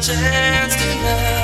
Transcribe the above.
chance tonight.